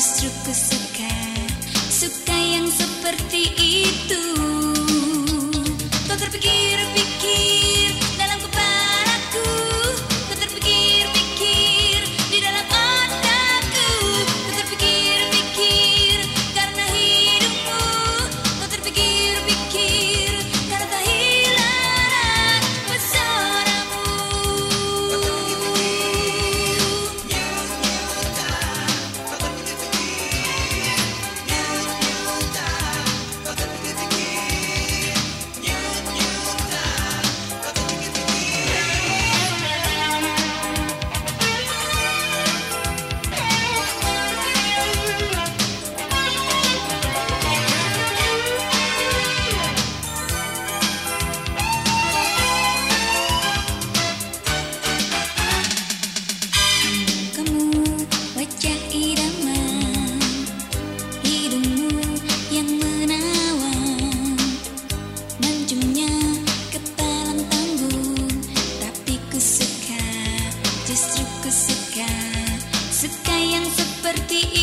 justru ku suka Suka yang seperti itu. Kau terpikir-pikir seperti ini